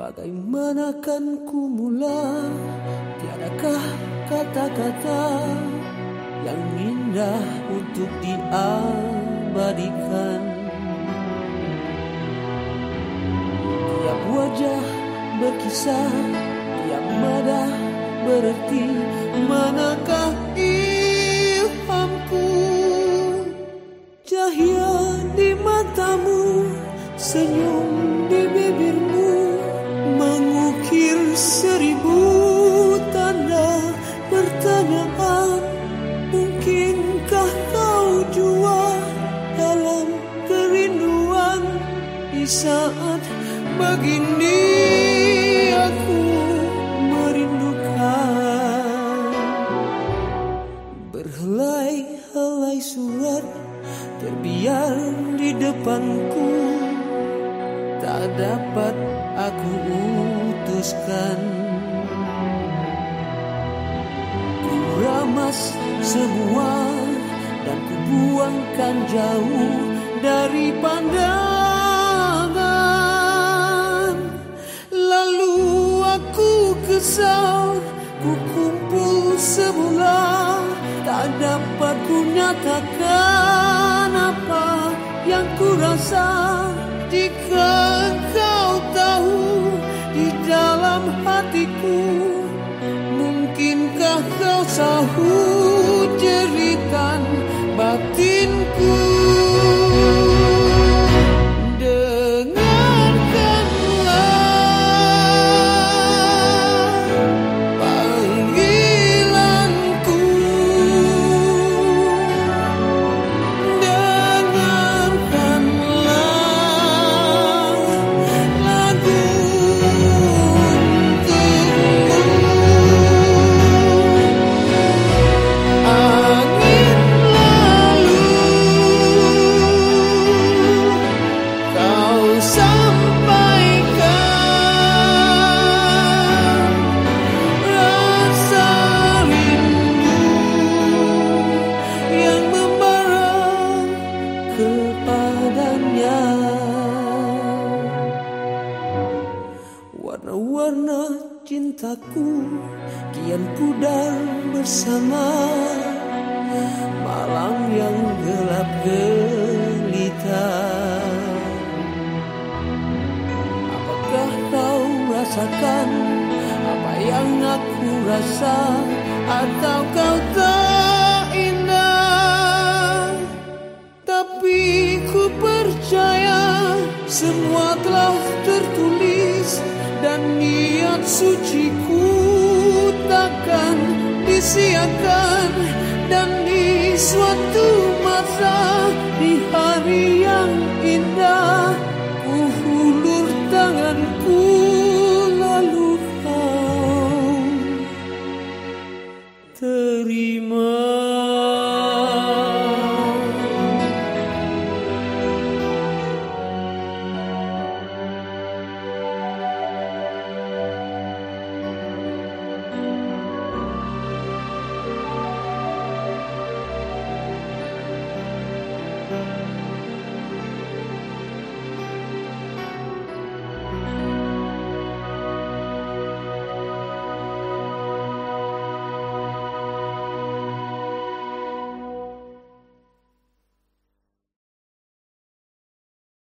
Bagaimana kan ku mula? Tiadakah kata-kata Yang indah untuk diabadikan? Tiap wajah berkisah Tiap mada berarti Manakah ilhamku? Cahaya di matamu Senyum saat begini aku merindukan. Berhelai-helai surat terbiar di depanku. Tak dapat aku utuskan. Ku ramas semua dan ku buangkan jauh dari pandangan semula Tak dapat ku nyatakan apa yang ku rasa. Jika kau tahu di dalam hatiku Mungkinkah kau sahut jeritan batinku warna-warna cintaku kian pudar bersama. Malam yang gelap gelita. Apakah kau rasakan apa yang aku rasa? Atau kau tak indah tapi ku percaya semua telah tertulis dan niat suci ku takkan disiakan. Dan di suatu masa di